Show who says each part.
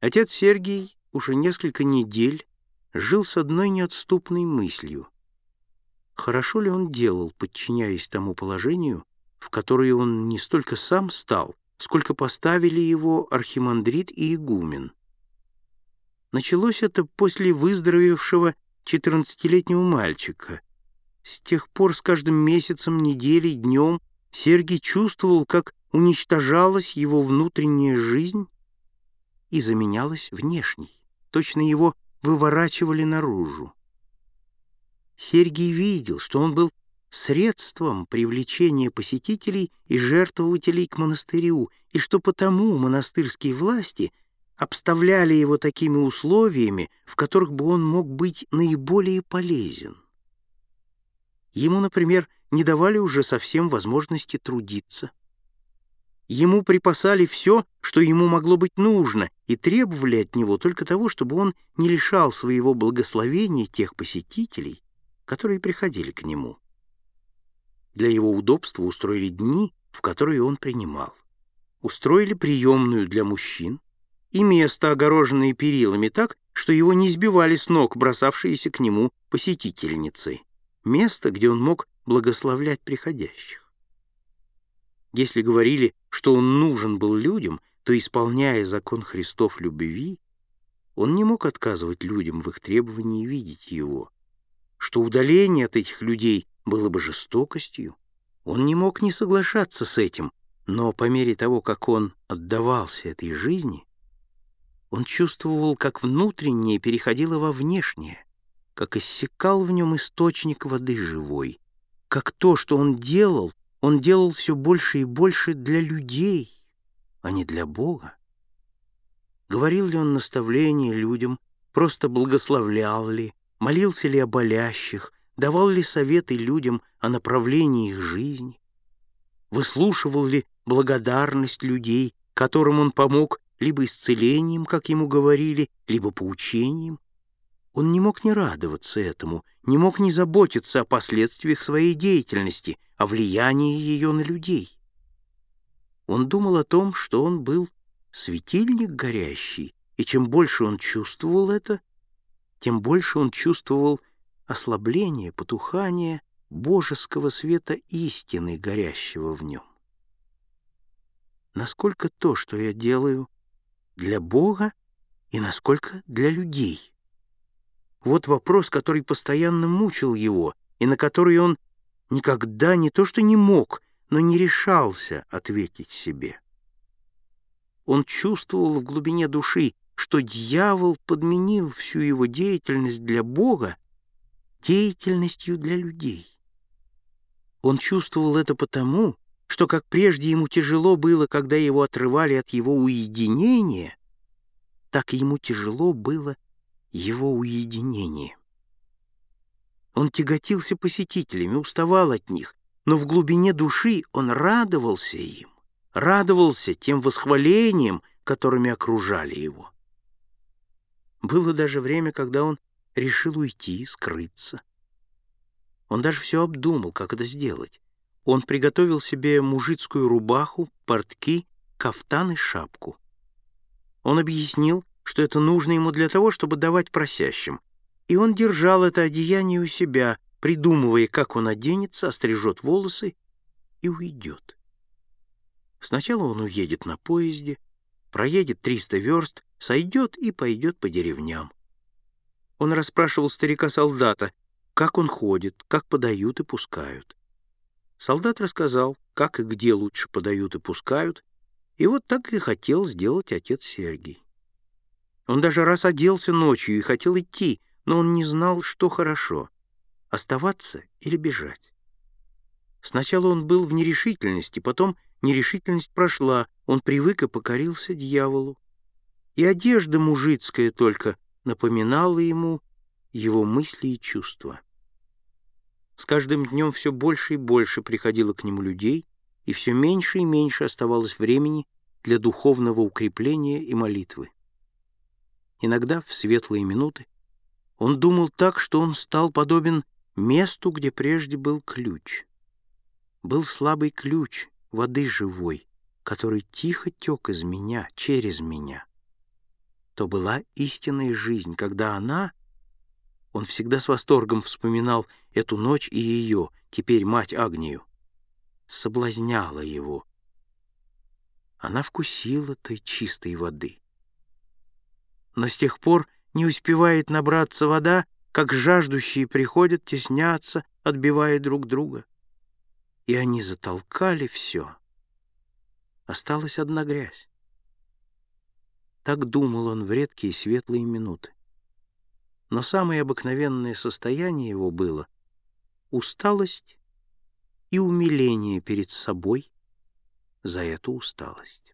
Speaker 1: Отец Сергий уже несколько недель жил с одной неотступной мыслью. Хорошо ли он делал, подчиняясь тому положению, в которое он не столько сам стал, сколько поставили его архимандрит и игумен. Началось это после выздоровевшего 14-летнего мальчика. С тех пор с каждым месяцем, неделей, днем Сергий чувствовал, как уничтожалась его внутренняя жизнь и заменялась внешней. Точно его выворачивали наружу. Сергий видел, что он был средством привлечения посетителей и жертвователей к монастырю, и что потому монастырские власти обставляли его такими условиями, в которых бы он мог быть наиболее полезен. Ему, например, не давали уже совсем возможности трудиться. Ему припасали все, что ему могло быть нужно, и требовали от него только того, чтобы он не лишал своего благословения тех посетителей, которые приходили к нему. Для его удобства устроили дни, в которые он принимал. Устроили приемную для мужчин и место, огороженное перилами так, что его не сбивали с ног бросавшиеся к нему посетительницы. Место, где он мог благословлять приходящих. Если говорили, что он нужен был людям, то, исполняя закон Христов любви, он не мог отказывать людям в их требовании видеть его, что удаление от этих людей было бы жестокостью. Он не мог не соглашаться с этим, но по мере того, как он отдавался этой жизни, он чувствовал, как внутреннее переходило во внешнее, как иссякал в нем источник воды живой, как то, что он делал, он делал все больше и больше для людей, а не для Бога. Говорил ли он наставления людям, просто благословлял ли, молился ли о болящих, давал ли советы людям о направлении их жизни, выслушивал ли благодарность людей, которым он помог либо исцелением, как ему говорили, либо поучением. Он не мог не радоваться этому, не мог не заботиться о последствиях своей деятельности, о влиянии ее на людей. Он думал о том, что он был светильник горящий, и чем больше он чувствовал это, тем больше он чувствовал ослабление, потухание божеского света истины, горящего в нем. Насколько то, что я делаю, для Бога и насколько для людей? Вот вопрос, который постоянно мучил его, и на который он никогда не то что не мог, но не решался ответить себе. Он чувствовал в глубине души, что дьявол подменил всю его деятельность для Бога деятельностью для людей. Он чувствовал это потому, что как прежде ему тяжело было, когда его отрывали от его уединения, так ему тяжело было его уединение. Он тяготился посетителями, уставал от них, но в глубине души он радовался им, радовался тем восхвалением, которыми окружали его. Было даже время, когда он решил уйти, скрыться. Он даже все обдумал, как это сделать. Он приготовил себе мужицкую рубаху, портки, кафтан и шапку. Он объяснил, что это нужно ему для того, чтобы давать просящим, и он держал это одеяние у себя, придумывая, как он оденется, острижет волосы и уйдет. Сначала он уедет на поезде, проедет 300 верст, сойдет и пойдет по деревням. Он расспрашивал старика-солдата, как он ходит, как подают и пускают. Солдат рассказал, как и где лучше подают и пускают, и вот так и хотел сделать отец Сергий. Он даже раз оделся ночью и хотел идти, но он не знал, что хорошо — оставаться или бежать. Сначала он был в нерешительности, потом нерешительность прошла, он привык и покорился дьяволу. И одежда мужицкая только напоминала ему его мысли и чувства. С каждым днем все больше и больше приходило к нему людей, и все меньше и меньше оставалось времени для духовного укрепления и молитвы. Иногда, в светлые минуты, он думал так, что он стал подобен месту, где прежде был ключ. Был слабый ключ воды живой, который тихо тек из меня, через меня. то была истинная жизнь, когда она... Он всегда с восторгом вспоминал эту ночь и ее, теперь мать Агнию. Соблазняла его. Она вкусила той чистой воды. Но с тех пор не успевает набраться вода, как жаждущие приходят, теснятся, отбивая друг друга. И они затолкали все. Осталась одна грязь. Так думал он в редкие светлые минуты. Но самое обыкновенное состояние его было усталость и умиление перед собой за эту усталость.